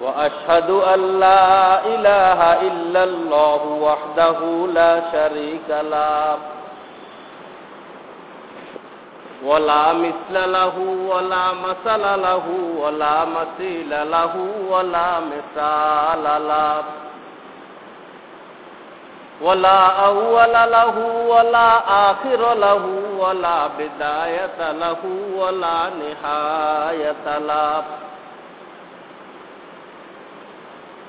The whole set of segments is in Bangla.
وأشهد أن لا إله إلا الله وحده لا شريك له ولا مثل له ولا مثل له ولا مثيل له ولا مثال له ولا أول له ولا آخر له ولا بداية له ولا نهاية له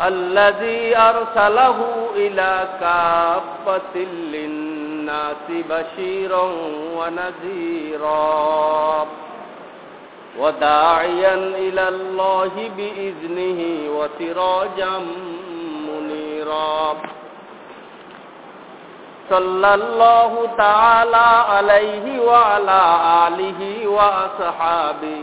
الذي أرسله إلى كافة للناس بشيرا ونذيرا وداعيا إلى الله بإذنه وسراجا منيرا. صلى الله تعالى عليه وعلى آله وأصحابه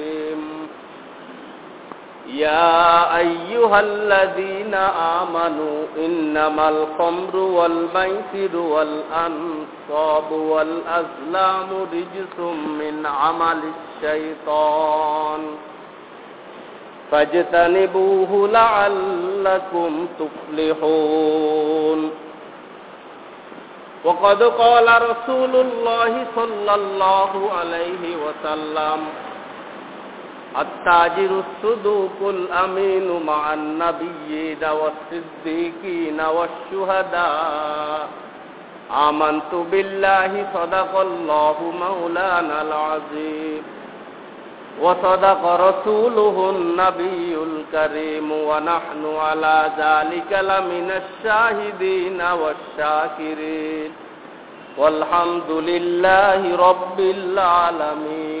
يا أيها الذين آمنوا إنما الخمر والميسر والأنصاب والأزلام رجس من عمل الشيطان فاجتنبوه لعلكم تفلحون وقد قال رسول الله صلى الله عليه وسلم التاجر الصدوق الأمين مع النبيين والصديقين والشهداء. آمنت بالله صدق الله مولانا العظيم. وصدق رسوله النبي الكريم. ونحن على ذلك لمن الشاهدين والشاكرين. والحمد لله رب العالمين.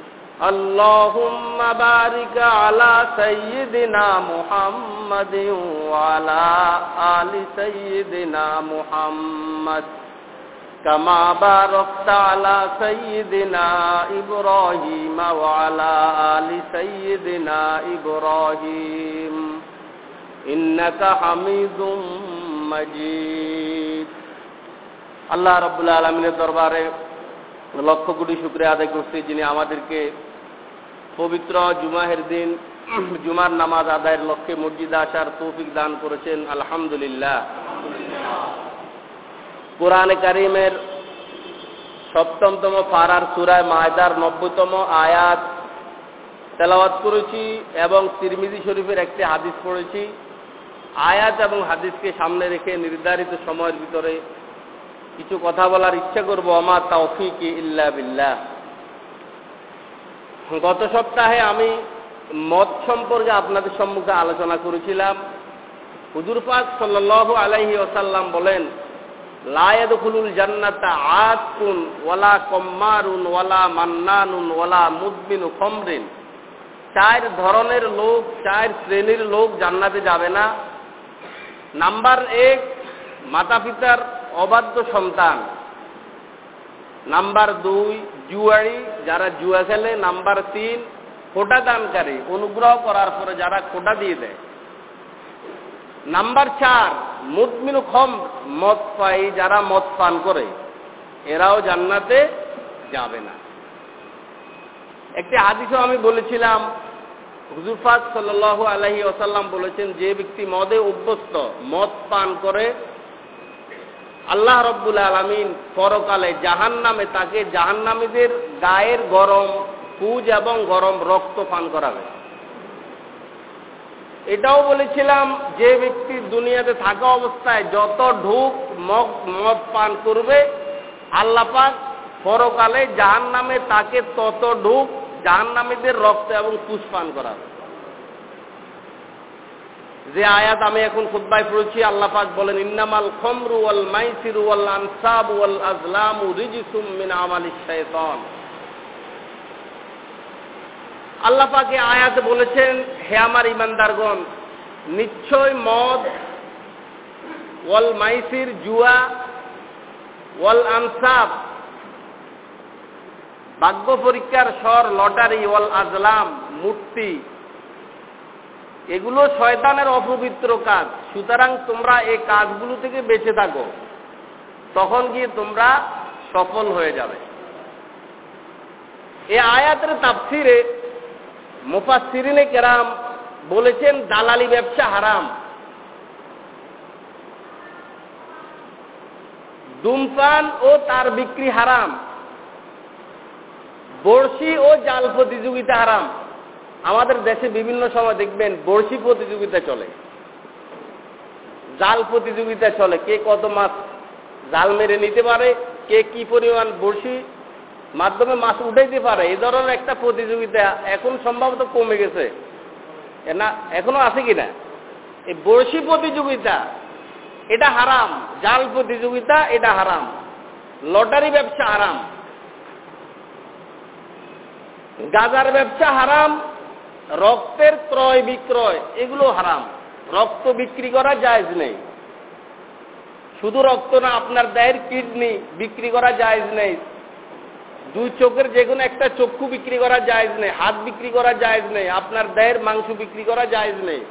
اللهم بارك على سيدنا محمد وعلى آل سيدنا محمد كما باركت على سيدنا إبراهيم وعلى آل سيدنا إبراهيم إنك حميد مجيد আল্লাহ রব্বুল আলমিনের দরবারে লক্ষ কোটি শুক্রিয়া আদায় করছি যিনি আমাদেরকে পবিত্র জুমাহের দিন, জুমার নামাজ আদায়ের লক্ষ্যে মসজিদে আসার তৌফিক দান করেছেন, আলহামদুলিল্লাহ। কোরআনে কারিমের সপ্তমতম পাড়ার সুরায় মায়দার নব্বইতম আয়াত তেলাওয়াত করেছি এবং তিরমিজি শরীফের একটি হাদিস পড়েছি। আয়াত এবং হাদিসকে সামনে রেখে নির্ধারিত সময়ের ভিতরে কিছু কথা বলার ইচ্ছা করব। আমার তৌফিক ইল্লা বিল্লাহ। গত সপ্তাহে আমি মদ সম্পর্কে আপনাদের সম্মুখে আলোচনা করেছিলাম। হুজুর পাক সাল্লাহ আলাইহি ওসাল্লাম বলেন লায়দুল জান্নাতা আতকুন ওয়ালা কম্মারুন ওয়ালা মান্নানুন ওয়ালা মুদবিন খমরিন। চার ধরনের লোক, চার শ্রেণির লোক জান্নাতে যাবে না। নাম্বার এক মাতা পিতার অবাধ্য সন্তান। নাম্বার দুই জুয়ারি যারা জুয়া খেলে, নাম্বার তিন, খোটা দানকারী, অনুগ্রহ করার পরে যারা খোটা দিয়ে দেয়। নাম্বার চার, মুদমিনু খম, মদ পাই, যারা মদ পান করে, এরাও জান্নাতে যাবে না। একটি হাদিসও আমি বলেছিলাম হুজুরফাত সাল আলহি ওসাল্লাম বলেছেন, যে ব্যক্তি মদে অভ্যস্ত মদ পান করে আল্লাহ রব্বুল আলমিন পরকালে জাহান নামে তাকে জাহান্নামীদের গায়ের গরম পুজ এবং গরম রক্ত পান করাবে। এটাও বলেছিলাম, যে ব্যক্তি দুনিয়াতে থাকা অবস্থায় যত ঢুক মগ, মদ পান করবে আল্লাপাক পরকালে জাহান নামে তাকে তত ঢুক জাহান নামীদের রক্ত এবং পুষ পান করাবে। যে আয়াত আমি এখন খুদ্ায় পড়েছি, আল্লাহ পাক বলেন, ইন্নামাল খমরু ওয়াল মাইসিরু ওয়াল আনসাব ওয়াল আজলামু রিজিসুম মিন আমালিশ শাইতান। আল্লাহ পাকে আয়াত বলেছেন, হে আমার ইমানদারগণ নিশ্চয় মদ ওয়াল মাইসির জুয়া ওয়াল আনসাব, ভাগ্য পরীক্ষার স্বর লটারি ওয়াল আজলাম, মূর্তি এগুলো শয়তানের অপবিত্র কাজ। সুতরাং তোমরা এই কাজগুলো থেকে বেঁচে থাকো। তখন গিয়ে তোমরা সফল হয়ে যাবে। এ আয়াতের তাফসিরে মুফাসিরিনে কেরাম বলেছেন, দালালি ব্যবসা হারাম। ধূমপান ও তার বিক্রি হারাম। বড়শি ও জাল প্রতিযোগিতা হারাম। আমাদের দেশে বিভিন্ন সময় দেখবেন বড়শি প্রতিযোগিতা চলে, জাল প্রতিযোগিতা চলে, কে কত মাছ জাল মেরে নিতে পারে, কে কি পরিমাণ বড়শি মাধ্যমে মাছ উঠাইতে পারে এই ধরনের একটা প্রতিযোগিতা এখন সম্ভবত কমে গেছে। না, এখনও আছে কিনা? এই বড়শি প্রতিযোগিতা, এটা হারাম। জাল প্রতিযোগিতা, এটা হারাম। লটারি ব্যবসা হারাম। গাজার ব্যবসা হারাম। রক্তের ক্রয়, বিক্রয়, এগুলো হারাম। রক্ত বিক্রি করা জায়জ নেই। শুধু রক্ত না, আপনার দেহের কিডনি বিক্রি করা জায়জ নেই। দুই চোখের যে কোনো একটা চক্ষু বিক্রি করা জায়জ নেই, হাত বিক্রি করা জায়জ নেই, আপনার দেহের মাংস বিক্রি করা জায়জ নেই।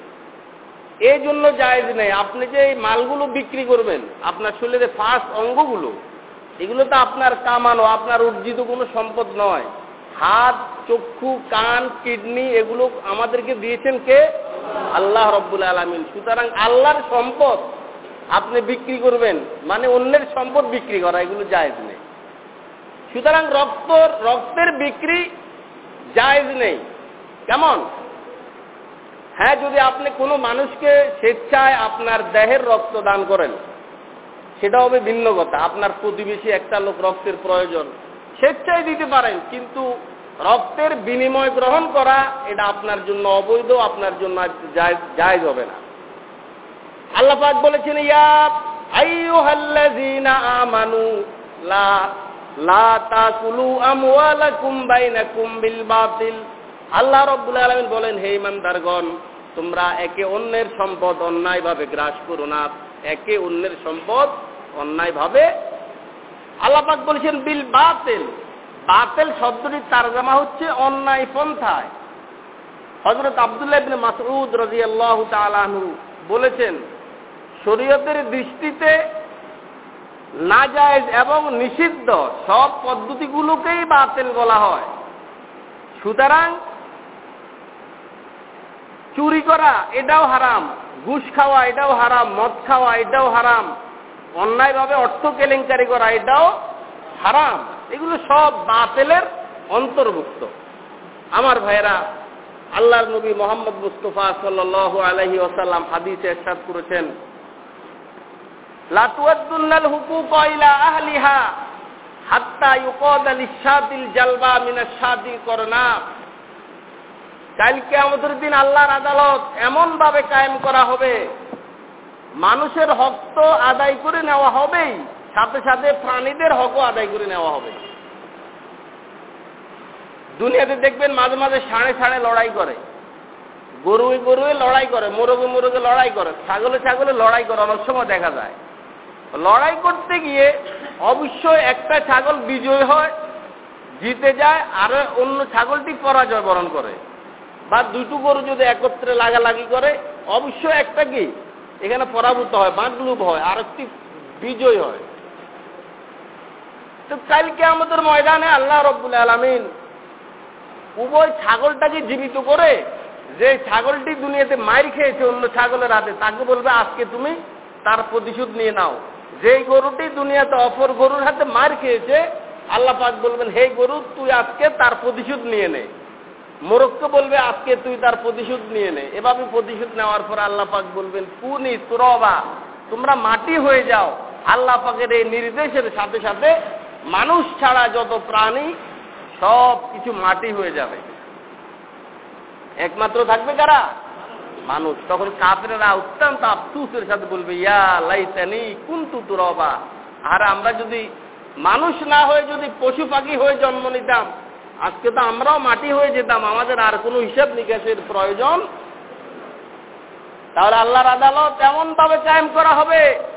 এই জন্য জায়জ নেই। আপনি যে এই মালগুলো বিক্রি করবেন, আপনার শরীরের ফার্স্ট অঙ্গগুলো, এগুলো তো আপনার কামানো, আপনার অর্জিত কোনো সম্পদ নয়। হাত, চক্ষু, কান, কিডনি এগুলো আমাদেরকে দিয়েছেন কে? আল্লাহ রব্বুল আলমিন। সুতরাং আল্লাহর সম্পদ আপনি বিক্রি করবেন মানে অন্যের সম্পদ বিক্রি করা, এগুলো জায়জ নেই। সুতরাং রক্ত রক্তের বিক্রি জায়জ নেই। কেমন? হ্যাঁ যদি আপনি কোনো মানুষকে স্বেচ্ছায় আপনার দেহের রক্ত দান করেন, সেটা হবে ভিন্ন কথা। আপনার প্রতিবেশী একটা লোক রক্তের প্রয়োজন, স্বেচ্ছায় দিতে পারেন, কিন্তু রক্তের বিনিময় গ্রহণ করা, এটা আপনার জন্য অবৈধ, আপনার জন্য জায়জ হবে না। আল্লাহ পাক বলেছেন আমানু, লা আল্লাহ রাব্বুল আলামিন বলেন, হে ইমানদারগণ, তোমরা একে অন্যের সম্পদ অন্যায়ভাবে গ্রাস করো না, একে অন্যের সম্পদ অন্যায়ভাবে। আল্লাহ পাক বলেছেন, বিল বাতিল। বাতিল শব্দটির তারজামা হচ্ছে অন্যায় পন্থায়। হযরত আব্দুল্লাহ ইবনে মাসউদ রাদিয়াল্লাহু তাআলা আনহু বলেছেন, শরীয়তের দৃষ্টিতে নাজায়েজ এবং নিষিদ্ধ সব পদ্ধতিগুলোকেই বাতিল বলা হয়। সুতরাং চুরি করা এটাও হারাম, ঘুষ খাওয়া এটাও হারাম, মদ খাওয়া এটাও হারাম, অন্যায়ভাবে অর্থ কেলেঙ্কারি করা এটাও হারাম। এগুলো সব বাতেলের অন্তর্ভুক্ত। আমার ভাইয়েরা, আল্লাহর নবী মোহাম্মদ মুস্তফা সাল্ল আলহি ওসাল্লাম হাদিসে এরশাদ করেছেন লাতুয়াদ্দুল্লাল আহলিহা হাত্তা ইউকাদা জালবা মিনাশ শাদি করনা। কালকে আমাদের দিন আল্লাহর আদালত এমন ভাবে কায়েম করা হবে, মানুষের হক তো আদায় করে নেওয়া হবেই। সাথে সাথে প্রাণীদের হকও আদায় করে নেওয়া হবে। দুনিয়াতে দেখবেন মাঝে মাঝে সাড়ে সাড়ে লড়াই করে। গরুই গরুয়ে লড়াই করে, মোরগে মোরগে লড়াই করে, ছাগলে ছাগলে লড়াই করে, অনেক সময় দেখা যায়। লড়াই করতে গিয়ে অবশ্যই একটা ছাগল বিজয় হয়, জিতে যায়, আর অন্য ছাগলটি পরাজয় বরণ করে। বা দুটো গরু যদি একত্রে লাগালাগি করে, অবশ্যই একটা কি? এখানে পরাভূত হয় বাঁকলুপ হয় আর একটি বিজয় হয়। তো কালকে আমাদের ময়দানে আল্লাহ রব্বুল আলমিন উভয় ছাগলটাকে জীবিত করে যে ছাগলটি দুনিয়াতে মাইর খেয়েছে, অন্য ছাগলের হাতে, তাকে বলবে, আজকে তুমি তার প্রতিশোধ নিয়ে নাও। যেই গরুটি দুনিয়াতে অপর গরুর হাতে মার খেয়েছে, আল্লাহ পাক বলবেন, হে গরু, তুই আজকে তার প্রতিশোধ নিয়ে নে। মোরককে বলবে, আজকে তুই তার প্রতিশোধ নিয়ে নে। এভাবে প্রতিশোধ নেওয়ার পর আল্লাহ পাক বলবেন, কুনি তুরবা, তোমরা মাটি হয়ে যাও। আল্লাহ পাকের এই নির্দেশের সাথে সাথে মানুষ ছাড়া যত প্রাণী, সব কিছু মাটি হয়ে যাবে। একমাত্র থাকবে কারা? মানুষ। তখন কাফেরা অত্যন্ত আফসুসের সাথে বলবে, ইয়া লাইতানি কুন্তু তুরবা। আর আমরা যদি মানুষ না হয়ে যদি পশু পাখি হয়ে জন্ম নিতাম, আজকে তো আমরাও মাটি হয়ে যেতাম, আমাদের আর কোনো হিসাব নিকাশের প্রয়োজন? তাহলে আল্লাহর আদালত এমন ভাবে কায়েম করা হবে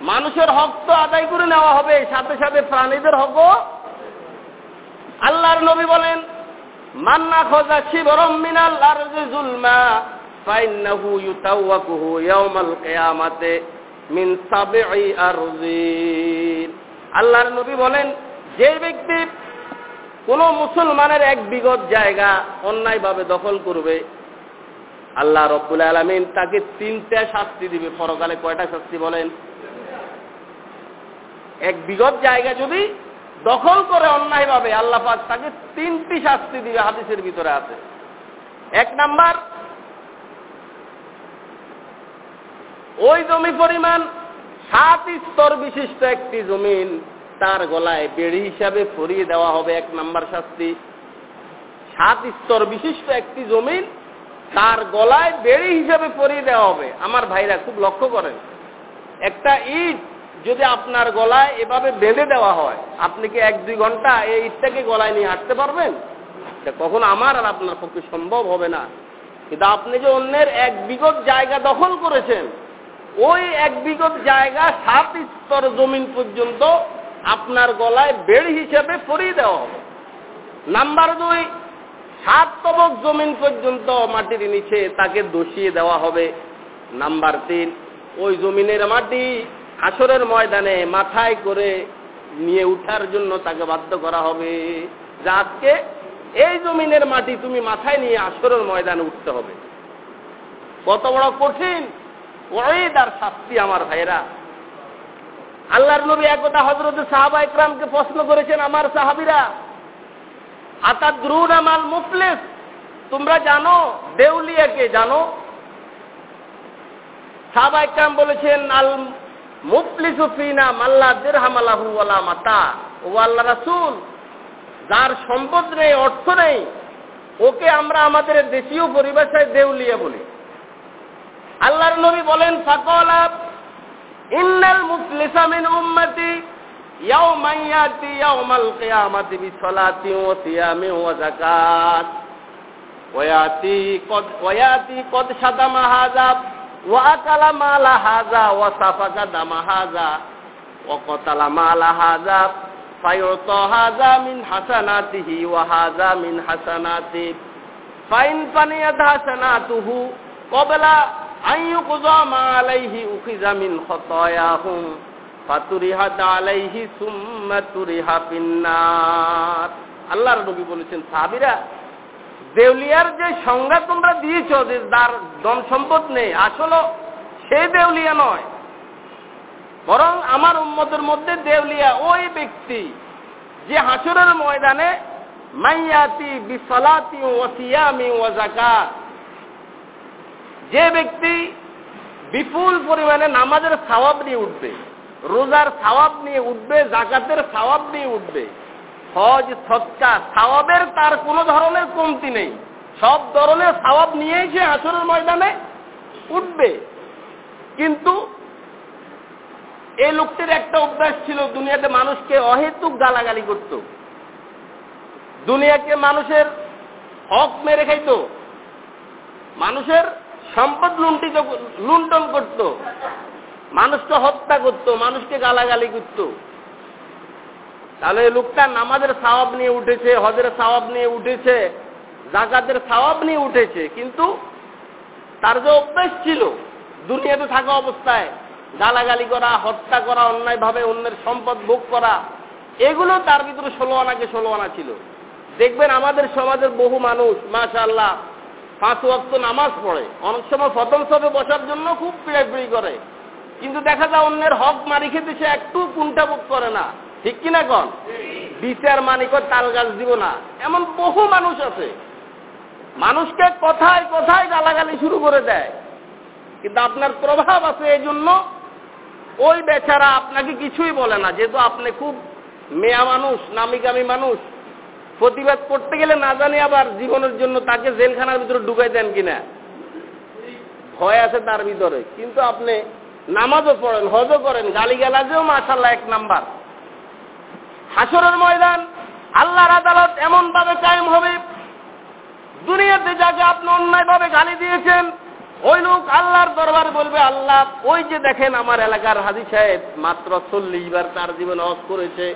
মানুষের হক তো আদায় করে নেওয়া হবে, সাথে সাথে প্রাণীদের হকও। আল্লাহর নবী বলেন মান্না খোঁজা শিবরম মিনাল আরজি জুলমা ফাইন্নাহু ইউতাওয়াকুহু ইয়াউমাল কিয়ামাতে মিন সাবঈ আরজিন আল্লাহর নবী বলেন, যে ব্যক্তি কোন মুসলমানের এক বিগত জায়গা অন্যায়ভাবে দখল করবে, আল্লাহ রব্বুল আলমিন তাকে তিনটা শাস্তি দিবে। পরকালে কয়টা শাস্তি বলেন? এক বিগত জায়গা যদি দখল করে অন্যায়ভাবে আল্লাহ পাক তাকে তিনটি শাস্তি দিবে, হাদিসের ভিতরে আছে। এক নাম্বার, ওই জমি পরিমাণ সাত স্তর বিশিষ্ট একটি জমিন তার গলায় বেড়ি হিসাবে ফরিয়ে দেওয়া হবে, এক নাম্বার শাস্তি। সাত স্তর বিশিষ্ট একটি জমিন তার গলায় বেড়ি হিসাবে পরিয়ে দেওয়া হবে। আমার ভাইরা খুব লক্ষ্য করেন, একটা ইট যদি আপনার গলায় এভাবে বেঁধে দেওয়া হয়, আপনি কি এক দুই ঘণ্টা এই ইটটাকে গলায় নিয়ে হাঁটতে পারবেন? কখন আমার আর আপনার পক্ষে সম্ভব হবে না। কিন্তু আপনি যে অন্যের এক বিগত জায়গা দখল করেছেন, ওই এক বিগত জায়গা সাত স্তর জমিন পর্যন্ত আপনার গলায় বেড় হিসেবে পরিয়ে দেওয়া হবে। নাম্বার দুই, সাত তবক জমিন পর্যন্ত মাটির নিচে তাকে দোষিয়ে দেওয়া হবে। নাম্বার তিন, ওই জমিনের মাটি হাসরের ময়দানে মাথায় করে নিয়ে উঠার জন্য তাকে বাধ্য করা হবে। যা আজকে এই জমিনের মাটি তুমি মাথায় নিয়ে আসরের ময়দানে উঠতে হবে। কত বড় কঠিন ওই তার শাস্তি আমার ভাইরা আল্লাহর নবী একদা হজরত সাহাবা ইকরামকে প্রশ্ন করেছেন, আমার সাহাবিরা আতাদ্রুন আমাল মুফলিস? তোমরা জানো? দেউলিয়াকে জানো? সাহাবা ইকরাম বলেছেন, আল মুফলিসু ফিনা মাল্লা দিরহামালাহু ওয়ালা মাতা। যার সম্পদ নেই, অর্থ নেই, ওকে আমরা আমাদের দেশীয় পরিভাষায় দেউলিয়া বলি। আল্লাহর নবী বলেন, ফাকলা, ইন্নাল মুফলিসা মিন উম্মতি ইয়াউমা ইয়াতি ইয়াউমাল কিয়ামাতি বিসলাতি ওয়া সিয়ামি ওয়া যাকাত। ওয়ায়াতি কদ ওয়ায়াতি কদ সাদামা ওয়া আকালা মালা হাযা ওয়া সাফাকা দামা হাযা ওয়া কতালা মালা হাযা ফায়ুতা হাযা মিন হাসানাতিহি ওয়া হাযা মিন হাসানাতি ফাইন ফানিয়াত আল্লাহর নবী বলেছেন, সাহাবীরা দেউলিয়ার যে সংজ্ঞা তোমরা দিয়েছ যে তার ধন সম্পদ নেই, আসলে সে দেউলিয়া নয়। বরং আমার উম্মতের মধ্যে দেউলিয়া ওই ব্যক্তি যে হাসুরের ময়দানে মাইয়াতি বিসলাতি ও সিয়ামি ও জাকাত যে ব্যক্তি বিপুল পরিমাণে নামাজের সওয়াব নিয়ে উঠবে, রোজার সওয়াব নিয়ে উঠবে জাকাতের সওয়াব নিয়ে উঠবে হজ সৎকা সওয়াবের তার কোনো ধরনের কমতি নেই। সব ধরনের সওয়াব নিয়েই সে হাসরের ময়দানে উঠবে। কিন্তু এই লোকটির একটা অভ্যাস ছিল, দুনিয়াতে মানুষকে অহেতুক গালাগালি করত। দুনিয়াকে মানুষের হক মেরে খাইত। মানুষের সম্পদ লুণ্ঠিত লুণ্ঠন করত। মানুষকে হত্যা করতো, মানুষকে গালাগালি করতো। তাহলে লোকটা নামাজের সওয়াব নিয়ে উঠেছে, হজের সওয়াব নিয়ে উঠেছে জাকাতের সওয়াব নিয়ে উঠেছে, কিন্তু তার যে অভ্যেস ছিল, দুনিয়াতে থাকা অবস্থায় গালাগালি করা, হত্যা করা, অন্যায়ভাবে অন্যের সম্পদ ভোগ করা, এগুলো তার ভিতরে ষোলো আনাকে ষোলো আনা ছিল। দেখবেন আমাদের সমাজের বহু মানুষ মাশা আল্লাহ পাঁচ ওয়াক্ত নামাজ পড়ে। অনেক সময় প্রথম সবে বসার জন্য খুব পিড়াপিড়ি করে। কিন্তু দেখা যায় অন্যের হক মারি খেতে সে একটু কুণ্ঠাবোধ করে না। ঠিক কিনা কন? বিচার মানিক তাল গাছ দিব না। এমন বহু মানুষ আছে। মানুষকে কথায় কথায় গালাগালি শুরু করে দেয়। কিন্তু আপনার প্রভাব আছে এই জন্য ওই বেচারা আপনাকে কিছুই বলে না। যেহেতু আপনি খুব মেয়া মানুষ, নামিকামি মানুষ, প্রতিবাদ করতে গেলে না জানি আবার জীবনের জন্য তাকে জেলখানার ভিতরে ঢুকাই দেন কিনা। ভয় আছে তার ভিতরে। কিন্তু আপনি নামাজও পড়েন, হজও করেন গালি গালাজেও মাশাল্লাহ এক নাম্বার। হাসরের ময়দান, আল্লাহর আদালত এমন ভাবে কায়েম হবে। দুনিয়াতে যাকে আপনি অন্যায়ভাবে গালি দিয়েছেন, ওই লোক আল্লাহর দরবারে বলবে, আল্লাহ, ওই যে দেখেন আমার এলাকার হাজি সাহেব মাত্র চল্লিশ বার তার জীবনে হজ করেছে,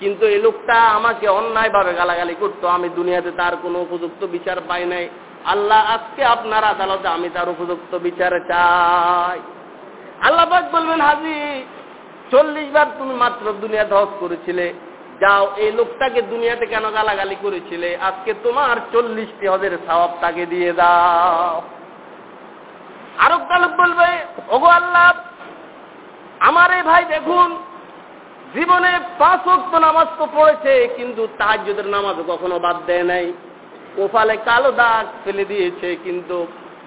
কিন্তু এই লোকটা আমাকে অন্যায়ভাবে গালাগালি করতো। আমি দুনিয়াতে তার কোনো উপযুক্ত বিচার পাই নাই। আল্লাহ, আজকে আপনার আদালতে আমি তার উপযুক্ত বিচার চাই। আল্লাহ বলবেন, হাজি, চল্লিশ বার তুমি মাত্র দুনিয়াতে হজ করেছিলে যাও, এই লোকটাকে দুনিয়াতে কেন গালাগালি করেছিলে? আজকে তোমার চল্লিশটি হজের সওয়াব তাকে দিয়ে দাও। আরও লোক বলবে, ওগো আল্লাহ, আমার এই ভাই দেখুন, জীবনে পাঁচ অক্ত নামাজ তো পড়েছে, কিন্তু তাহাজ্যদের নামাজও কখনো বাদ দেয় নাই। ওপালে কালো দাগ ফেলে দিয়েছে, কিন্তু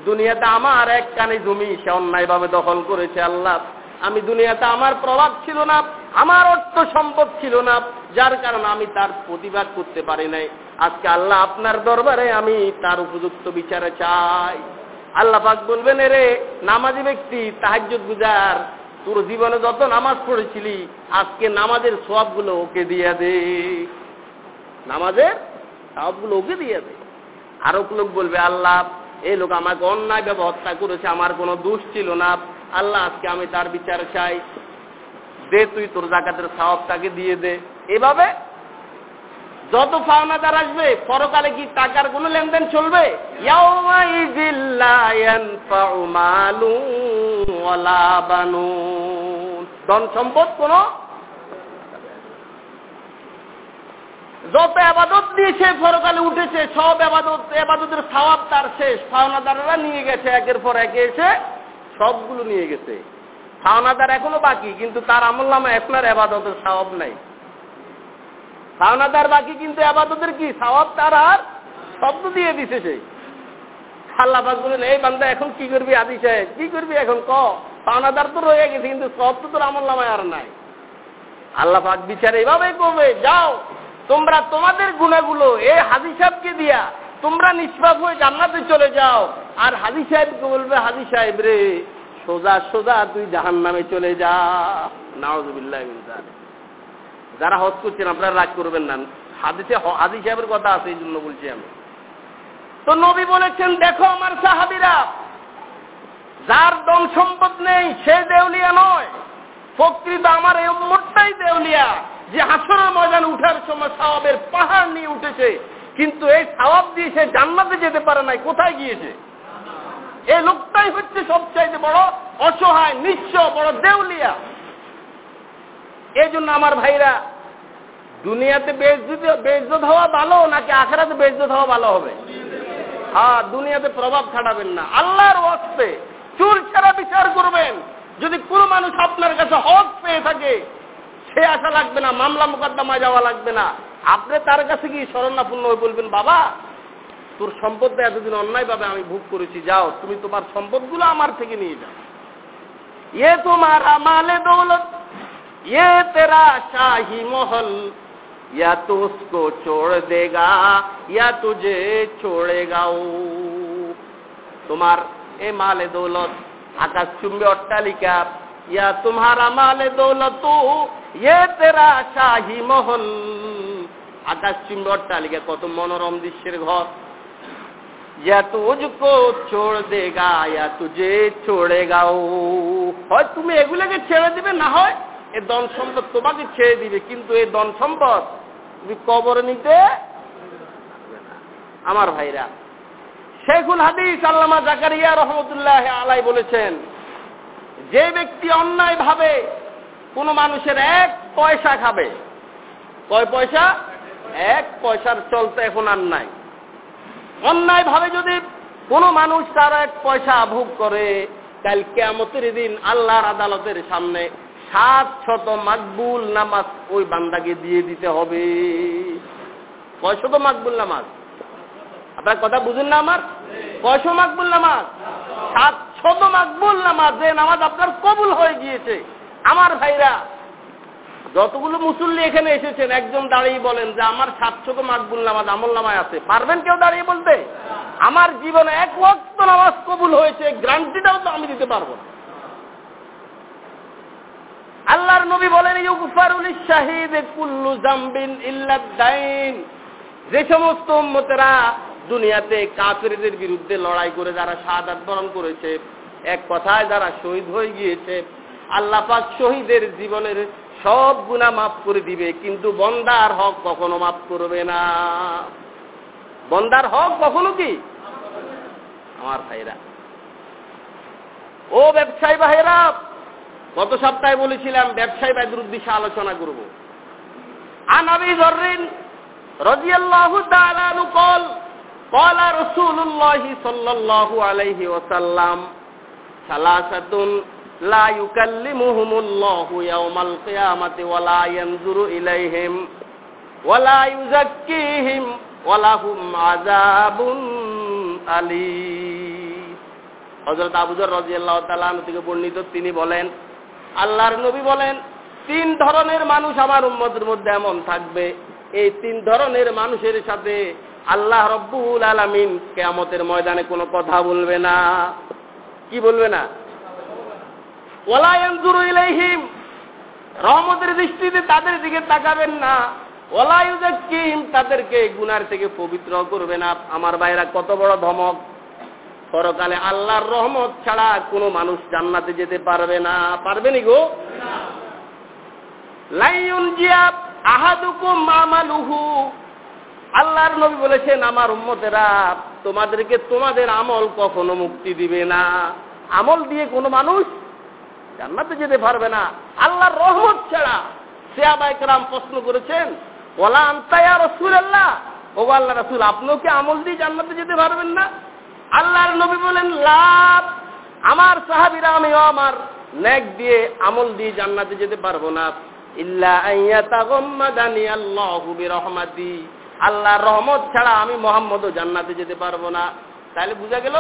দুনিয়াতে আমার এক কানে জমি সে অন্যায়ভাবে দখল করেছে আল্লাহ। আমি দুনিয়াতে আমার প্রভাব ছিল না। আমার অর্থ সম্পদ ছিল না, যার কারণে আমি তার প্রতিবাদ করতে পারি নাই। আজকে আল্লাহ আপনার দরবারে আমি তার উপযুক্ত বিচারে চাই। আল্লাহ পাক বলবেন রে নামাজি ব্যক্তি, তাহাজ্জুদ গুজার, তোর জীবনে যত নামাজ পড়েছিলি, আজকে নামাজের সবগুলো ওকে দিয়ে দে। নামাজের সবগুলো ওকে দিয়ে দে। আরও লোক বলবে, আল্লাহ, এই লোক আমাকে অন্যায় হত্যা করেছে, আমার কোনো দোষ ছিল না। আল্লাহ, আজকে আমি তার বিচার চাই। দে, তুই তোর জাকাতের সাহব তাকে দিয়ে দে। এভাবে যত পাওনাদার আসবে, পরকালে কি টাকার কোনো লেনদেন চলবে? ধন সম্পদ কোন যত আবাদত দিয়েছে, পরকালে উঠেছে, সব আবাদত, আবাদতের সওয়াব তার শেষ। পাওনাদাররা নিয়ে গেছে, একের পর একে এসে সবগুলো নিয়ে গেছে। পাওনাদার এখনও বাকি, কিন্তু তার আমল নামে আপনার আবাদতের সওয়াব নাই। পাওনাদার বাকি, কিন্তু আবাদতের কি? সওয়াব তার আর শব্দ দিয়ে দিছে সে। আল্লাহ পাক বলেন, এই বান্দা এখন কি করবি আদি সাহেব কি করবি এখন? ক? পাওনাদার তো রয়ে গেছে, কিন্তু সব তো তোর আমল নামায় আর নাই। আল্লাহ পাক বিচার এইভাবেই করবে, যাও, তোমরা তোমাদের গুণাগুলো এই হাজি সাহেবকে দিয়া, তোমরা নিষ্পাপ হয়ে জান্নাতে চলে যাও। আর হাজি সাহেবকে বলবে হাজি সাহেব রে সোজা সোজা তুই জাহান নামে চলে যা। নাওজবিল্লাহ যারা হজ করছেন, আপনারা রাগ করবেন না। হাদিসে হাজি সাহেবের কথা আছে এই জন্য বলছি আমি। তো নবী বলেছেন, দেখো আমার সাহাবিরা, যার দম সম্পদ নেই, সে দেউলিয়া নয়। প্রকৃত আমার এই উম্মতটাই দেউলিয়া। যে হাসরের ময়দানে উঠার সময় সাওয়াবের পাহাড় নিয়ে উঠেছে, কিন্তু এই সাওয়াব দিয়ে সে জান্নাতে যেতে পারে নাই, কোথায় গিয়েছে? এই লোকটাই হচ্ছে সবচাইতে বড় অসহায়, নিঃস্ব, বড় দেউলিয়া। এই জন্য আমার ভাইরা, দুনিয়াতে বেজত হওয়া ভালো, নাকি আখেরাতে বেজত হওয়া ভালো হবে? হ্যাঁ দুনিয়াতে প্রভাব ছাড়াবেন না। আল্লাহর ওয়াস্তে চুর ছাড়া বিচার করবেন। যদি কোনো মানুষ আপনার কাছে হক পেয়ে থাকে, সে আশা লাগবে না, মামলা মোকদ্দমায় যাওয়া লাগবে না। আপনি তার কাছে কি শরণাপূর্ণ হয়ে বলবেন, বাবা তোর সম্পদটা এতদিন অন্যায়ভাবে আমি ভোগ করেছি, যাও, তুমি তোমার সম্পদগুলো আমার থেকে নিয়ে যাও। ইয়ে তোমার আমালে দৌলত ইয়ে তেরা শাহী মহল, ইয়া তো উসকো ছোড় দেগা, ইয়া তুঝে ছোড়ে গাও। তোমার এ মালে দৌলত, আকাশ চুম্বে অট্টালিকা, ইয়া তোমার আমালে দৌলত ইয়ে তেরা শাহী মহল, আকাশ চুম্বে অট্টালিকা, কত মনোরম দৃশ্যের ঘর। या তুজকো ছোড় দেগা ইয়া তুজে ছোড়েগা হয় তুমি এগুলোকে ছেড়ে দিবে না হয়, এ দন সম্পদ তোমাকে ছেড়ে দিবে, কিন্তু এই দন সম্পদ তুমি কবর নিতে আমার ভাইরা, শেখুল হাদিস আল্লামা জাকারিয়া রহমতুল্লাহ আলাই বলেছেন, যে ব্যক্তি অন্যায় ভাবে, কোন মানুষের এক পয়সা খাবে। কয় পয়সা? এক পয়সার চলতে এখন আর নাই। অন্যায় ভাবে যদি কোনো মানুষ তার এক পয়সা ভোগ করে কাল কেমতের দিন আল্লাহর আদালতের সামনে সাত শত মাকবুল নামাজ ওই বান্দাকে দিয়ে দিতে হবে। কয় শত মাকবুল নামাজ? আপনার কথা বুঝুন না আমার? কয়শো মাকবুল নামাজ? সাত শত মাকবুল নামাজ, যে নামাজ আপনার কবুল হয়ে গিয়েছে। আমার ভাইরা যতগুলো মুসল্লি এখানে এসেছেন, একজন দাঁড়িয়ে বলেন যে, আমার সাতশত মাকবুল নামাজ আমল নামায় আছে। পারবেন কেউ দাঁড়িয়ে বলতে? আমার জীবনে এক ওয়াক্ত নামাজ কবুল হয়েছে, গ্রান্টিটাও তো আমি দিতে পারব আল্লাহর নবী বলেন ইউগফারুল শাহিদ কুল্লু জামবিন ইল্লাদ্দাইন যে সমস্ত উম্মতেরা দুনিয়াতে কাফেরদের বিরুদ্ধে লড়াই করে যারা শাহাদাত বরণ করেছে, এক কথায় যারা শহীদ হয়ে গিয়েছে, আল্লাহ পাক শহীদের জীবনের সব গুণা মাফ করে দিবে কিন্তু বন্দার হক কখনো মাফ করবে না বন্দার হক কখনো কি আমার ভাইরা ও ব্যবসায়ী ভাইরা গত সপ্তাহে বলেছিলাম ব্যবসায়ী ভাইদের উদ্দেশ্যে আলোচনা করব আনাবি জর্রিন রাদিয়াল্লাহু তাআলা আনহু قال قال رسول الله صلى الله عليه وسلم ثلاثه লা ইউকাল্লিমুহুমুল্লাহু ইয়াওমাল কিয়ামাতি ওয়া লা ইয়ানজুরু ইলাইহিম ওয়া লা ইউযাক্কিহিম ওয়া লাহুম আযাবুন আলীম। হযরত আবু যর রাদিয়াল্লাহু তাআলা থেকে বর্ণিত তিনি বলেন, আল্লাহর নবী বলেন, তিন ধরনের মানুষ আমার উম্মতের মধ্যে এমন থাকবে। এই তিন ধরনের মানুষের সাথে আল্লাহ রব্বুল আলামিন কেয়ামতের ময়দানে কোনো কথা বলবে না। কি বলবে না? ওলায়ুরু ইলাইহিম, রহমতের দৃষ্টিতে তাদের দিকে তাকাবেন না। ওলায়ুজাক্কিম তাদেরকে গুনার থেকে পবিত্র করবে না। আমার ভাইরা, কত বড় ধমক। পরকালে আল্লাহর রহমত ছাড়া কোনো মানুষ জান্নাতে যেতে পারবে না। পারবে নি গো? লাইউন জিয়াব আহাদুকুম আমালুহু। আল্লাহর নবী বলেছেন, আমার উম্মতেরা, তোমাদেরকে তোমাদের আমল কখনো মুক্তি দিবে না। আমল দিয়ে কোনো মানুষ জান্নাতে যেতে পারবে না। আল্লাহর রহমত ছাড়া সিয়াবাইকরাম প্রশ্ন করেছেন ওলা আন্তায়া রসুল আল্লাহ ও আল্লাহ রসুল, আপনিও কি আমল দিয়ে জান্নাতে যেতে পারবেন না? আল্লাহর নবী বলেন লাভ আমার সাহাবিরা আমিও আমার নেক দিয়ে আমল দিয়ে জান্নাতে যেতে পারব না। ইল্লা আল্লাহু আল্লাহর রহমত ছাড়া আমি মোহাম্মদও জান্নাতে যেতে পারব না। তাহলে বোঝা গেল,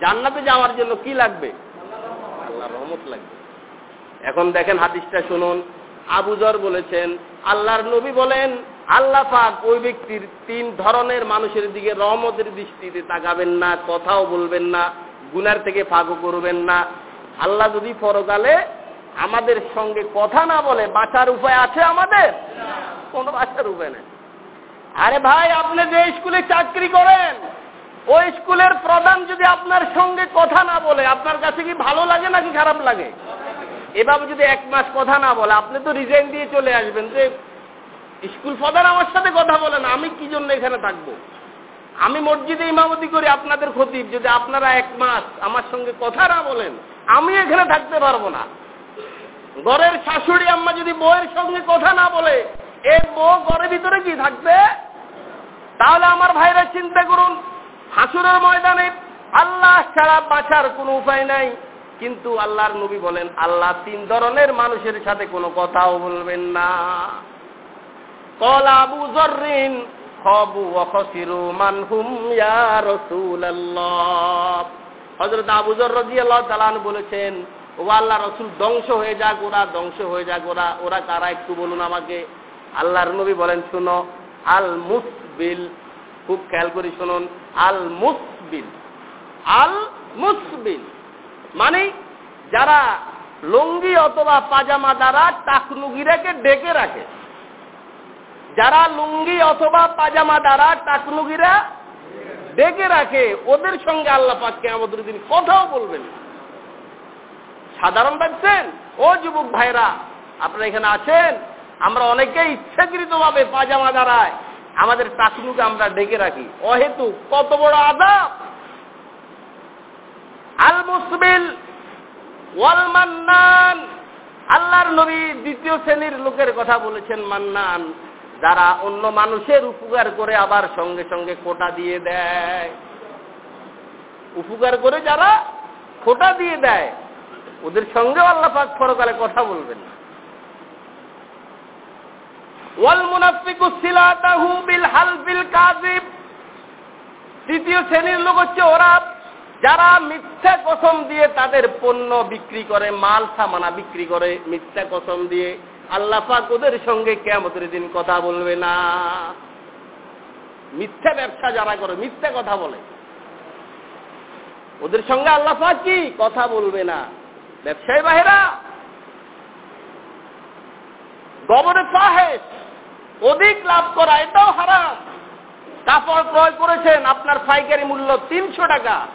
জান্নাতে যাওয়ার জন্য কি লাগবে? আল্লাহর রহমত লাগবে। এখন দেখেন হাদিসটা শুনুন। আবুজর বলেছেন আল্লাহর নবী বলেন আল্লাহ পাক ওই ব্যক্তির তিন ধরনের মানুষের দিকে রহমতের দৃষ্টিতে তাকাবেন না কথাও বলবেন না গুনার থেকে ফাঁকও করবেন না। আল্লাহ যদি পরকালে আমাদের সঙ্গে কথা না বলে বাঁচার উপায় আছে আমাদের? কোনো বাঁচার উপায় নেই। আরে ভাই আপনি যে স্কুলে চাকরি করেন ওই স্কুলের প্রধান যদি আপনার সঙ্গে কথা না বলে আপনার কাছে কি ভালো লাগে নাকি খারাপ লাগে। এভাবে যদি এক মাস কথা না বলে, আপনি তো রিজাইন দিয়ে চলে আসবেন যে স্কুল প্রধান আমার সাথে কথা বলেন আমি কি জন্য এখানে থাকব? আমি মসজিদে ইমামতি করি, আপনাদের ক্ষতি যদি আপনারা এক মাস আমার সঙ্গে কথা না বলেন, আমি এখানে থাকতে পারব না। ঘরের শাশুড়ি আম্মা যদি বউয়ের সঙ্গে কথা না বলে এই বউ ঘরের ভিতরে কি থাকবে? তাহলে আমার ভাইরা চিন্তা করুন, হাসুরের ময়দানে আল্লাহ ছাড়া বাঁচার কোনো উপায় নাই। কিন্তু আল্লাহর নবী বলেন, আল্লাহ তিন ধরনের মানুষের সাথে কোনো কথাও বলবেন না। জরিন খবু অখসিরু মানহুম ইয়া রাসূলুল্লাহ। হযরত আবু জর রাদিয়াল্লাহু তাআলা বলেছেন, ও আল্লাহ ধ্বংস হয়ে যাক ওরা, ধ্বংস হয়ে যাক ওরা ওরা কারা একটু বলুন আমাকে। আল্লাহর নবী বলেন, শুনো আল মুসবিল খুব খেয়াল করে শুনুন আল মুসবিল আল মুসবিল মানে যারা লুঙ্গি অথবা পাজামা দ্বারা টাকনুগিরাকে ডেকে রাখে। যারা লুঙ্গি অথবা পাজামা দ্বারা টাকনুগিরা ডেকে রাখে, ওদের সঙ্গে আল্লাহ পাক কেমতের দিন কথাও বলবেন সাধারণ ভাবছেন ও যুবক ভাইরা, আপনারা এখানে আছেন? আমরা অনেকেই ইচ্ছাকৃতভাবে পাজামা দাঁড়ায় আমাদের টাকলুকে আমরা ডেকে রাখি। অহেতু কত বড় আদাব আল মুসবিল ওয়াল মান্নান আল্লাহর নবী দ্বিতীয় শ্রেণির লোকের কথা বলেছেন মান্নান, যারা অন্য মানুষের উপকার করে আবার সঙ্গে সঙ্গে খোটা দিয়ে দেয়। উপকার করে যারা খোটা দিয়ে দেয়, ওদের সঙ্গেও আল্লাহ পাক পরকালে কথা বলবেন ওয়াল মুনাফিকু সিলাতাহু বিল হালফিল কাযিব। তৃতীয় শ্রেণির লোক হচ্ছে ওরা যারা মিথ্যা কসম দিয়ে তাদের পণ্য বিক্রি করে, মাল সামানা বিক্রি করে, মিথ্যা কসম দিয়ে, আল্লাহ পাক ওদের সঙ্গে কেমতের দিন কথা বলবে না। মিথ্যা ব্যবসা যারা করে, মিথ্যা কথা বলে। ওদের সঙ্গে আল্লাপাক কি? কথা বলবে না। ব্যবসায়ী বাহেরা গবরে ফাহেস অধিক লাভ করা, এটাও হারাম। কাপড় ক্রয় করেছেন, আপনার পাইকারি মূল্য তিনশো টাকা।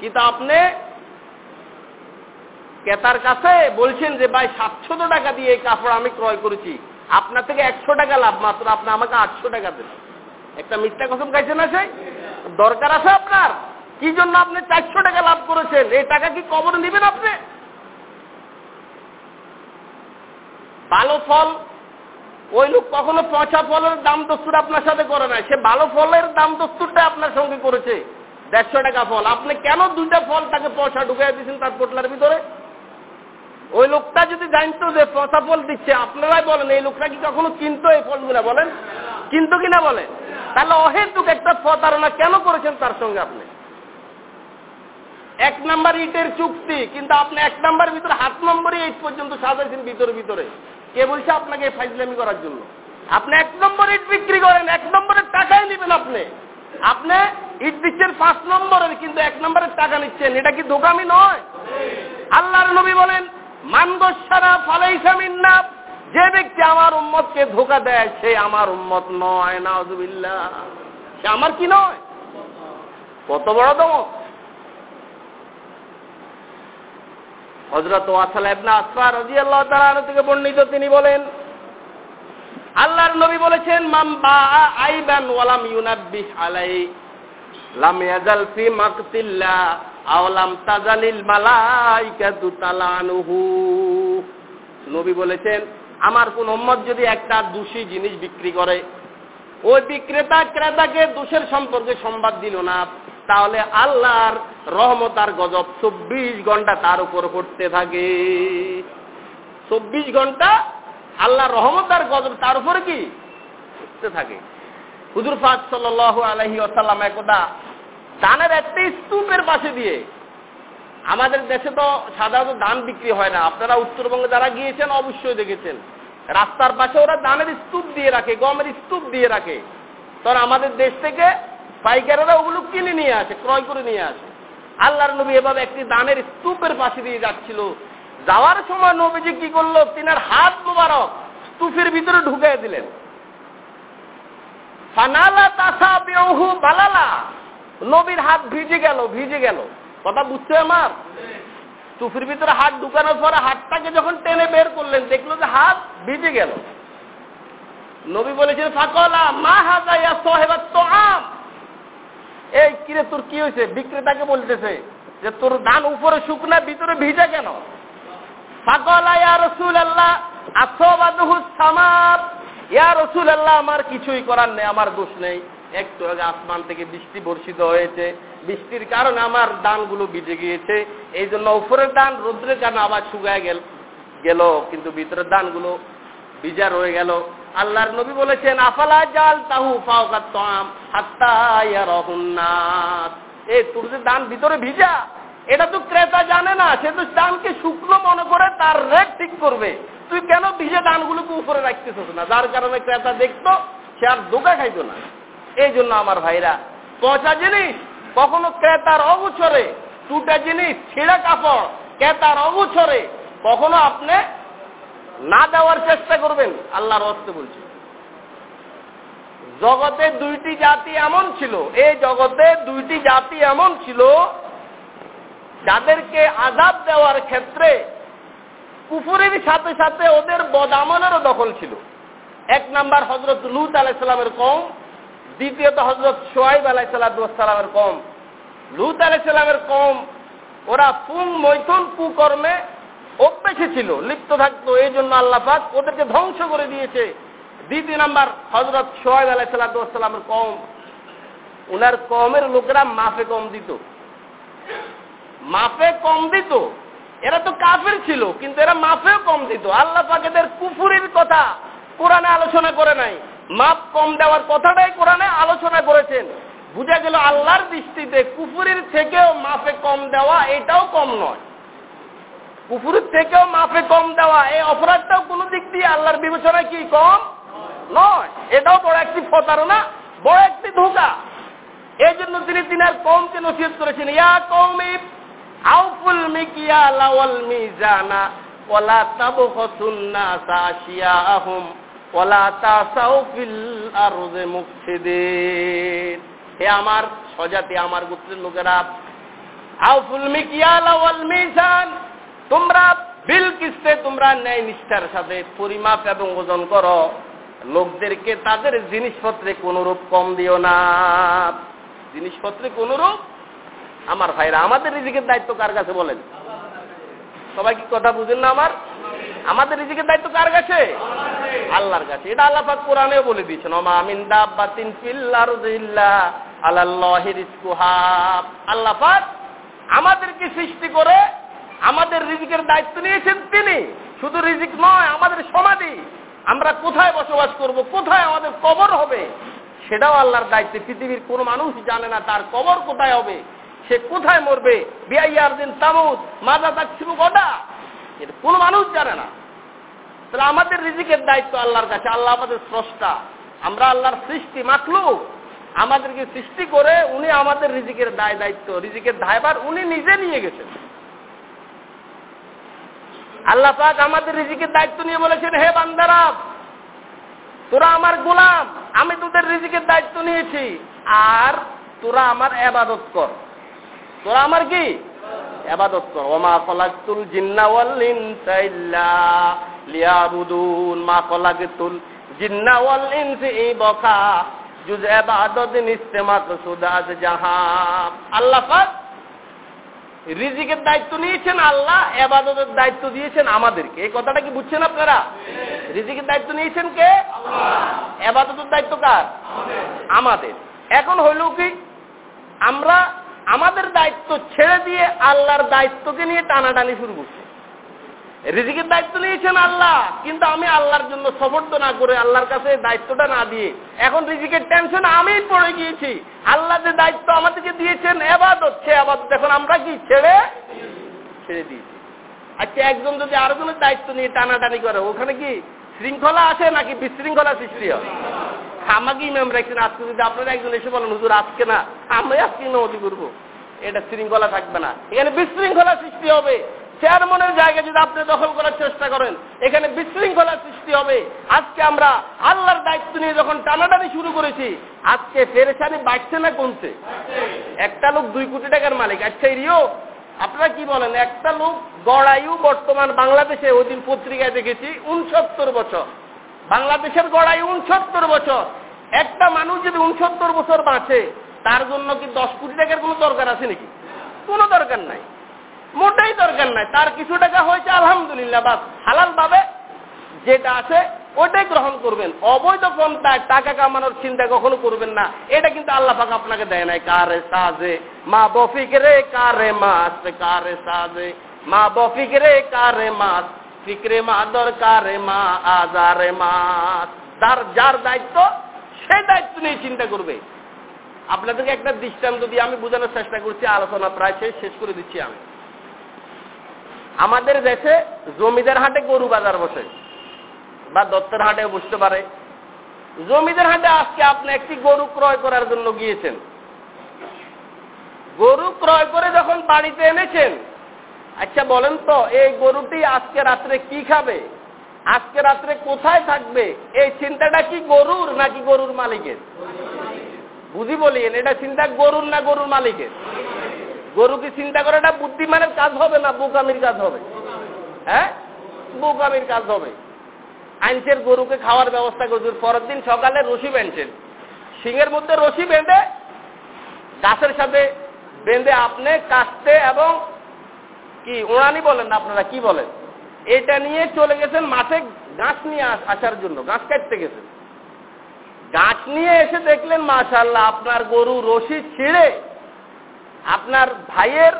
কিন্তু আপনি ক্রেতার কাছে বলছেন যে, ভাই সাতশত টাকা দিয়ে এই কাপড় আমি ক্রয় করেছি। আপনার থেকে একশো টাকা লাভ, মাত্র আপনি আমাকে আটশো টাকা দেন। একটা মিথ্যা কসম খাইছেন আছে দরকার আছে আপনার? কি জন্য আপনি চারশো টাকা লাভ করেছেন? এই টাকা কি কবর নেবেন আপনি? ভালো ফল, ওই লোক কখনো পচা ফলের দাম দস্তুর আপনার সাথে করে না সে ভালো ফলের দাম দস্তুরটা আপনার সঙ্গে করেছে। দেড়শো টাকা ফল। আপনি কেন দুইটা ফল তাকে পয়সা ঢুকাই দিয়েছেন তার পোটলার ভিতরে? ওই লোকটা যদি জানতো যে পচা ফল দিচ্ছে, আপনারাই বলেন, এই লোকটা কি কখনো কিনতো এই ফলগুলা বলেন? কিনতো কিনা বলেন? তাহলে অহেতুক একটা প্রতারণা কেন করেছেন তার সঙ্গে আপনি? এক নাম্বার ইটের চুক্তি, কিন্তু আপনি এক নাম্বার ভিতরে হাত নম্বরে ইট পর্যন্ত সাজাইছেন ভিতরে ভিতরে। কে বলছে আপনাকে ফাইজলামি করার জন্য? আপনি এক নম্বর ইট বিক্রি করেন, এক নম্বরের টাকাই নেবেন আপনি। আপনি ইট দিচ্ছেন পাঁচ নম্বরের কিন্তু এক নম্বরের টাকা নিচ্ছেন। এটা কি দোকামি নয়? আল্লাহর নবী বলেন মানবসারা ফালাইসামিন্না যে ব্যক্তি আমার উম্মতকে ধোকা দেয়, সে আমার উম্মত নয়, নাউজুবিল্লাহ। সে আমার কি নয়? কত বড় দমক। হজরত ওয়াসাল ইবনা আসফা রাদিয়াল্লাহু তাআলা থেকে বর্ণিত, তিনি বলেন, আল্লাহর নবী বলেছেন মাম বা আইবান ওয়ালাম ইউনাব্বিহ আলাই লাম ইয়াজাল ফি মাকতিল্লাহ আও লাম তাজালিল মালাইকাতু তালানুহু। নবী বলেছেন, আমার কোন উম্মত যদি একটা দোষী জিনিস বিক্রি করে, ওই বিক্রেতা ক্রেতাকে দোষের সম্পর্কে সংবাদ দিল না, তাহলে আল্লাহর রহমত আর গজব চব্বিশ ঘণ্টা তার উপর পড়তে থাকে। চব্বিশ ঘণ্টা আল্লাহর রহমত আর গজব তার উপরে কি? থাকে। হুজুর ফাজ সাল আলহি আসাল্লাম একদা দানের একটা স্তূপের পাশে দিয়ে, আমাদের দেশে তো সাধারণত ধান বিক্রি হয় না। আপনারা উত্তরবঙ্গে যারা গিয়েছেন অবশ্যই দেখেছেন। রাস্তার পাশে ওরা ধানের স্তূপ দিয়ে রাখে, গমের স্তূপ দিয়ে রাখে। তখন আমাদের দেশ থেকে পাইকারেরা ওগুলো কিনে নিয়ে আসে, ক্রয় করে নিয়ে আসে। আল্লাহর নবী এভাবে একটি দানের স্তূপের পাশে দিয়ে যাচ্ছিল। যাওয়ার সময় নবীজি কি করল? তিনার হাত মোবারক স্তূপের ভিতরে ঢুকাই দিলেন। ফানালা তাসা বেহু বালালা। নবীর হাত ভিজে গেল ভিজে গেল। কথা বুঝছে আমার? স্তূপের ভিতরে হাত ঢুকানোর পরে হাতটাকে যখন টেনে বের করলেন, দেখল যে হাত ভিজে গেল। নবী বলেছেন, ফাকলা মা হাজা ইয়া সাহেবাত তো আম এই কিরে, তোর কি হয়েছে? বিক্রেতাকে বলতেছে যে, তোর ধান উপরে শুকনা, ভিতরে ভিজে কেন? ফাকলা ইয়া রসুল আল্লাহ আসবাদহু সামাপ ইয়া রসুল আল্লাহ আমার কিছুই করার নেই, আমার দোষ নেই। একটু আগে আসমান থেকে বৃষ্টি বর্ষিত হয়েছে, বৃষ্টির কারণে আমার দানগুলো ভিজে গিয়েছে। এই জন্য উপরের দান রৌদ্রের কারণে আবার শুকায় গেল গেল, কিন্তু ভিতরের দানগুলো ভিজা রয়ে গেল। আল্লাহর নবী বলেছেন, আফালা জাল তাহু ফাওকাত তাম হাত্তা ইয়ারাহুন্নাস এই তোর যে দান ভিতরে ভিজা? এটা তো ক্রেতা জানে না, সে তো দানকে শুকনো মনে করে তার রেট ঠিক করবে। তুই কেন ভিজে দানগুলোকে উপরে রাখতেছিস না? যার কারণে ক্রেতা দেখতো সে আর দোকা খাইতো না। এই জন্য আমার ভাইরা, পচা জিনিস কখনো ক্রেতার অবছরে টুটা জিনিস, ছিঁড়া কাপড় ক্রেতার অবছরে কখনো আপনি না দেওয়ার চেষ্টা করবেন, আল্লাহর অস্তে বলছি। জগতে দুইটি জাতি এমন ছিল, এই জগতে দুইটি জাতি এমন ছিল, যাদেরকে আজাদ দেওয়ার ক্ষেত্রে কুফুরের সাথে সাথে ওদের বদামলেরও দখল ছিল। এক নাম্বার হজরত লুত আলাইসাল্লামের কম দ্বিতীয়ত হজরত সোহাইব আলাইসাল্লামের কম লুত আলাইসাল্লামের কম ওরা পুং মৈথুন কুকর্মে অভ্যেসে ছিল, লিপ্ত থাকতো এই জন্য আল্লাহাক ওদেরকে ধ্বংস করে দিয়েছে। দ্বিতীয় নাম্বার হজরত সোহাইব আলাইসাল্লামের কম ওনার কমের লোকেরা মাফে কম দিত। মাফে কম দিত এরা তো কাফের ছিল, কিন্তু এরা মাফেও কম দিত। আল্লাহ পাকেদের কুফুরির কথা কোরআনে আলোচনা করে নাই। মাপ কম দেওয়ার কথাটাই কোরআনে আলোচনা করেছেন। বুঝা গেল আল্লাহর দৃষ্টিতে কুফুরির থেকেও মাফে কম দেওয়া এটাও কম নয়। কুফুরির থেকেও মাফে কম দেওয়া এই অপরাধটাও কোনো দিক দিয়ে আল্লাহর বিবেচনায় কি কম? নয়। এটাও বড় একটি প্রতারণা, বড় একটি ধোকা। এই জন্য তিনি তিনার কমকে নসিহত করেছেন, ইয়া কৌমি আউফুল মিকিয়া লাওয়াল মিজানা, ওয়ালা তাবখাসুন নাসা আশিয়াহুম ওয়ালা তাসাউ ফিল আরদি মুফসিদিন। হে আমার স্বজাতি, আমার গোত্রের লোকেরা, আউফুল মিকিয়া লাওয়াল মিজান, তোমরা বিল কিস্তে তোমরা ন্যায় নিষ্ঠার সাথে পরিমাপ এবং ওজন করো। লোকদেরকে তাদের জিনিসপত্রে কোনরূপ কম দিও না। জিনিসপত্রে কোনরূপ আমার ভাইরা আমাদের রিজিকের দায়িত্ব কার কাছে বলেন? সবাই কি কথা বুঝেন না আমার? আমাদের রিজিকের দায়িত্ব কার কাছে? আল্লাহর কাছে। এটা আল্লাহ পাক কোরআনেও বলে দিয়েছেন, ওমা মিন দাব্বাতিন ফিল আরদি ইল্লা আলাল্লাহি আল্লাহ পাক আমাদেরকে সৃষ্টি করে আমাদের রিজিকের দায়িত্ব নিয়েছেন তিনি। শুধু রিজিক নয়, আমাদের সমাধি। আমরা কোথায় বসবাস করব, কোথায় আমাদের কবর হবে, সেটাও আল্লাহর দায়িত্বে। পৃথিবীর কোনো মানুষ জানে না তার কবর কোথায় হবে। সে কোথায় মরবে? বিআইয়ার দিন তামুদ মাজা তাকছিল গডা এটা কোনো মানুষ জানে না। তাহলে আমাদের রিজিকের দায়িত্ব আল্লাহর কাছে। আল্লাহ আমাদের স্রষ্টা। আমরা আল্লাহর সৃষ্টি মাখলু আমাদেরকে সৃষ্টি করে উনি আমাদের রিজিকের দায় দায়িত্ব। রিজিকের দায়বার উনি নিজে নিয়ে গেছেন। আল্লাহ পাক আমাদের রিজিকের দায়িত্ব নিয়ে বলেছেন, হে বান্দারা, তোরা আমার গোলাম। আমি তোদের রিজিকের দায়িত্ব নিয়েছি। আর তোরা আমার এবাদত কর। তোরা আমার কি? এবাদত কর। ওমা খলাকতুল জিন্না ওয়াল ইনসা ইল্লা লিয়াবুদুন। মা খলাকতুল জিন্না ওয়াল ইনসা ইবাকা। জুজ এবাদত নিস্তেমাত সুদাজ জাহান। আল্লাহ পাক রিজিকের দায়িত্ব নিয়েছেন আল্লাহ এবাদতের দায়িত্ব দিয়েছেন আমাদেরকে। এই কথাটা কি বুঝছেন আপনারা? রিজিকের দায়িত্ব নিয়েছেন কে? এবাদতের দায়িত্ব কার? আমাদের। এখন হইল কি আমরা আমাদের দায়িত্ব ছেড়ে দিয়ে আল্লাহর দায়িত্বকে নিয়ে টানাটানি শুরু করছি। রিজিকের দায়িত্ব নিয়েছেন আল্লাহ, কিন্তু আমি আল্লাহর জন্য সফর্দ না করে আল্লাহর কাছে দায়িত্বটা না দিয়ে এখন রিজিকের টেনশন আমি পড়ে গিয়েছি। আল্লাহ যে দায়িত্ব আমাদেরকে দিয়েছেন এবাদত, সে আবাদত এখন আমরা কি ছেড়ে ছেড়ে দিয়েছি। আচ্ছা একজন যদি আরেকজনের দায়িত্ব নিয়ে টানাটানি করে, ওখানে কি শৃঙ্খলা আসে নাকি বিশৃঙ্খলা সৃষ্টি হয়? আমাকে ইমাম রাখছেন, আজকে যদি আপনারা একজন এসে বলেন, হুজুর, আজকে না আমরা আজকে নদী করব। এটা শৃঙ্খলা থাকবে না। এখানে বিশৃঙ্খলা সৃষ্টি হবে। চেয়ারম্যানের জায়গা যদি আপনি দখল করার চেষ্টা করেন, এখানে বিশৃঙ্খলা সৃষ্টি হবে। আজকে আমরা আল্লাহর দায়িত্ব নিয়ে যখন টানাটানি শুরু করেছি, আজকে ফেরেশানি বাড়ছে না কমছে? একটা লোক দুই কোটি টাকার মালিক। আচ্ছা রিও, আপনারা কি বলেন? একটা লোক গড়ায়ু বর্তমান বাংলাদেশে, ওই দিন পত্রিকায় দেখেছি, উনসত্তর বছর। বাংলাদেশের গড়ায়ু উনসত্তর বছর। একটা মানুষ যদি উনসত্তর বছর বাঁচে, তার জন্য কি দশ কোটি টাকার কোনো দরকার আছে নাকি? কোনো দরকার নাই। মোটেই দরকার নাই। তার কিছু টাকা হয়েছে, আলহামদুলিল্লাহ, বাস। হালাল ভাবে যেটা আছে, ওটাই গ্রহণ করবেন। অবৈধ পন্থায় টাকা কামানোর চিন্তা কখনো করবেন না। এটা কিন্তু আল্লাহ পাক আপনাকে দেয় নাই। কারে সাজে? মা বফিক রে, কারে মাস কারে সাজে? মা বফিক রে, কারে মাস ফিকরে মা, দরকারে মা, আজারে মাস তার যার দায়িত্ব সেই দায়িত্ব নিয়ে চিন্তা করবে। আপনাদেরকে একটা দৃষ্টান্ত দিয়ে আমি বোঝানোর চেষ্টা করছি, আলোচনা প্রায় শেষ শেষ করে দিচ্ছি আমি। আমাদের দেশে জমিদার হাটে গরু বাজার বসে, বা দত্তের হাটে বসতে পারে। জমিদার হাটে আজকে আপনি একটি গরু ক্রয় করার জন্য গিয়েছেন। গরু ক্রয় করে যখন বাড়িতে এনেছেন আচ্ছা বলেন তো, এই গরুটি আজকে রাত্রে কি খাবে? আজকে রাত্রে কোথায় থাকবে? এই চিন্তাটা কি গরুর নাকি গরুর মালিকের? বুঝি বলিয়েন, এটা চিন্তা গরুর না গরুর মালিকের? গরুকে চিন্তা করাটা বুদ্ধিমানের কাজ হবে না বোকামির কাজ হবে? হ্যাঁ? বোকামির কাজ হবে। আনছেন গরুকে খাওয়ার ব্যবস্থা করছেন পরের দিন সকালে রশি বেঁধছেন শিঙের মধ্যে রশি বেঁধে, গাছের সাথে বেঁধে আপনি কাটতে এবং কি? ওড়ানি বলেন না আপনারা কি বলেন? এটা নিয়ে চলে গেছেন মাঠে গাছ নিয়ে আসার জন্য, গাছ কাটতে গেছেন। গাছ নিয়ে এসে দেখলেন মাশাল্লাহ আপনার গরু রশি ছিঁড়ে আপনার ভাইয়ের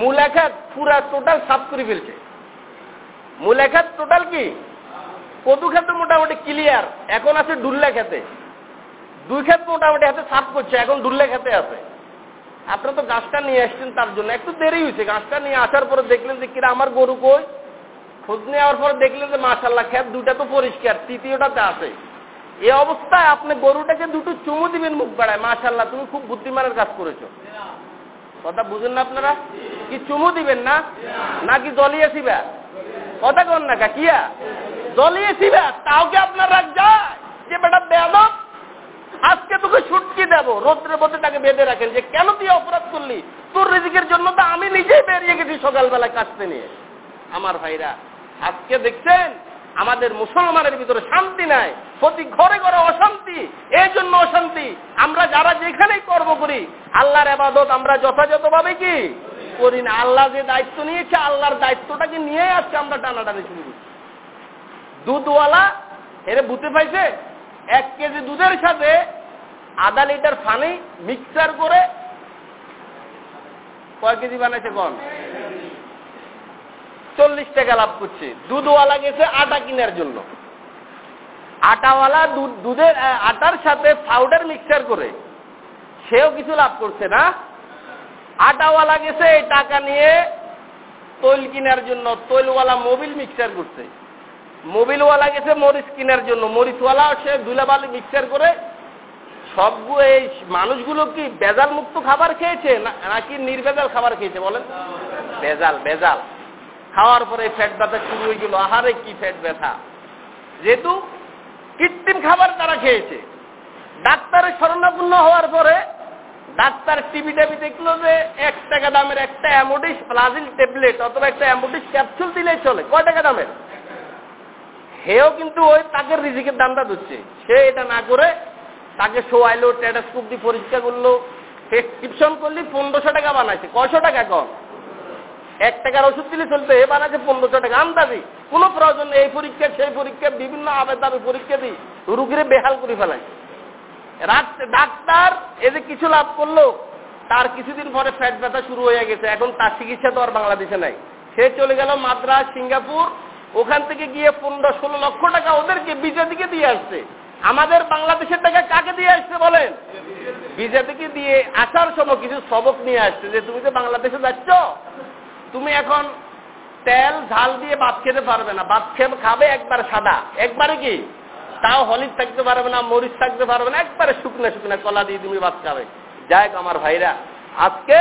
মূলাখাত পুরা টোটাল সাফ করে ফেলছে। মূলাখাত টোটাল কি? কদু খেতে মোটামুটি ক্লিয়ার এখন আছে ডুল্লে খেতে দুই ক্ষেত মোটামুটি হাতে সাফ করছে, এখন ডুল্লা খেতে আছে। আপনারা তো গাছটা নিয়ে আসছেন তার জন্য। একটু দেরি হয়েছে। গাছটা নিয়ে আসার পরে দেখলেন যে কিরা, আমার গরু কই? খোঁজ নেওয়ার পরে দেখলেন যে মাশাল্লাহ খেত দুটা তো পরিষ্কার, তৃতীয়টাতে আছে। এই অবস্থায় আপনি গরুটাকে দুটো চুমু দিবেন মুখ বাড়ায়। মাশাল্লাহ তুমি খুব বুদ্ধিমানের কাজ করেছ। কথা বুঝেন না আপনারা? কি চুমু দিবেন না? নাকি জলিয়ে ছিবা? কথা কন না কাকিয়া জলিয়ে ছিবা? তাও কি আপনার রাগ যায়? যে বেটা বেয়াদব? আজকে তোকে ছুটকি দেব। রোদ্রের মধ্যে তাকে বেঁধে রাখেন যে, কেন তুই অপরাধ করলি? তোর রিজিকের জন্য তো আমি নিজেই বেরিয়ে গেছি সকালবেলা কাটতে নিয়ে। আমার ভাইরা, আজকে দেখছেন, আমাদের মুসলমানের ভিতরে শান্তি নাই। প্রতি ঘরে ঘরে অশান্তি। এই জন্য অশান্তি। আমরা যারা যেখানেই কর্ম করি, আল্লাহর আবাদত আমরা যথাযথভাবে কি করি না। আল্লাহ যে দায়িত্ব নিয়েছে, আল্লাহর দায়িত্বটাকে নিয়ে আজকে আমরা টানাটানি শুরু করছি। দুধওয়ালা, এরে বুঝতে পাইছে? এক কেজি দুধের সাথে আধা লিটার পানি মিক্সার করে কয় কেজি বানাইছে কন? চল্লিশ টাকা লাভ করছে। দুধওয়ালা গেছে আটা কেনার জন্য। আটাওয়ালা দুধের আটার সাথে পাউডার মিক্সার করে। সেও কিছু লাভ করছে না। আটাওয়ালা গেছে এই টাকা নিয়ে তৈল কেনার জন্য, তৈলওয়ালা মোবিল মিক্সার করছে। মোবিলওয়ালা গেছে মরিচ কেনার জন্য। মরিচওয়ালা সে ধুলাবালি মিক্সার করে সবগুলো এই মানুষগুলো কি বেজাল মুক্ত খাবার খেয়েছে নাকি নির্বেজাল খাবার খেয়েছে বলেন? বেজাল বেজাল। খাওয়ার পরে ফ্যাট ব্যথা শুরু হয়ে গেল। আহারে কি ফ্যাট ব্যথা। যেহেতু কৃত্রিম খাবার তারা খেয়েছে। ডাক্তারের শরণাপন্ন হওয়ার পরে ডাক্তার টিভি টেবি দেখল যে এক টাকা দামের একটা অ্যামোডিস প্লাজিল ট্যাবলেট অথবা একটা অ্যামোডিস ক্যাপসুল দিলেই চলে। কয় টাকা দামের? হেও কিন্তু ওই তাকে রিজিকের দামটা দিচ্ছে সে এটা না করে তাকে শোয়াইলো টেটাস্কোপ দিয়ে পরিষ্কার করল, প্রেসক্রিপশন করলি, পনেরোশো টাকা বানাইছে। কয়শো টাকা কম এক টাকার ওষুধ দিলে চলবে, এ বানাচ্ছে পনেরোশো টাকা। আন্দাজি। কোনো প্রয়োজন এই পরীক্ষা, সেই পরীক্ষা, বিভিন্ন আবেদ দাবি পরীক্ষা দিই রুগীরে বেহাল করে ফেলাই ডাক্তার এতে কিছু লাভ করল, তার কিছুদিন পরে ফ্যাট ব্যথা শুরু হয়ে গেছে। এখন তার চিকিৎসা তো আর বাংলাদেশে নাই। সে চলে গেল মাদ্রাস, সিঙ্গাপুর ওখান থেকে গিয়ে পনেরো ষোলো লক্ষ টাকা ওদেরকে বিজেপিকে দিয়ে আসছে। আমাদের বাংলাদেশের টাকা কাকে দিয়ে আসছে বলেন? বিজেপিকে দিয়ে আসার সময় কিছু সবক নিয়ে আসছে যে, তুমি তো বাংলাদেশে যাচ্ছ, তুমি এখন তেল, ঝাল দিয়ে ভাত খেতে পারবে না। ভাত খেয়ে খাবে একবার সাদা। একবারে কি? তাও হলিদ থাকতে পারবে না, মরিচ থাকতে পারবে না। একবারে শুকনো শুকনো কলা দিয়ে তুমি ভাত খাবে। যাই আমার ভাইরা, আজকে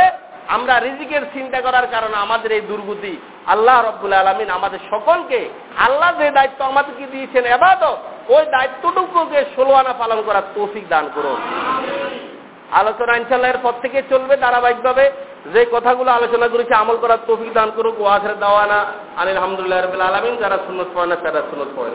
আমরা রিজিকের চিন্তা করার কারণে আমাদের এই দুর্গতি আল্লাহ রব্বুল আলমিন আমাদের সকলকে আল্লাহ যে দায়িত্ব আমাদেরকে দিয়েছেন এবাদত, ওই দায়িত্বটুকুকে ষোলো আনা পালন করার তৌফিক দান করুন। আলোচনা ইনশাল্লাহ এর পর থেকে চলবে ধারাবাহিকভাবে। যে কথাগুলো আলোচনা করেছে, আমল করার তৌফিক দান করুক। ওয়াখের দাওয়ানা আনিল আলহামদুলিল্লাহ রবিল আলমিন, যারা সুন্নত পড়ে না, তারা সুন্নত পড়ে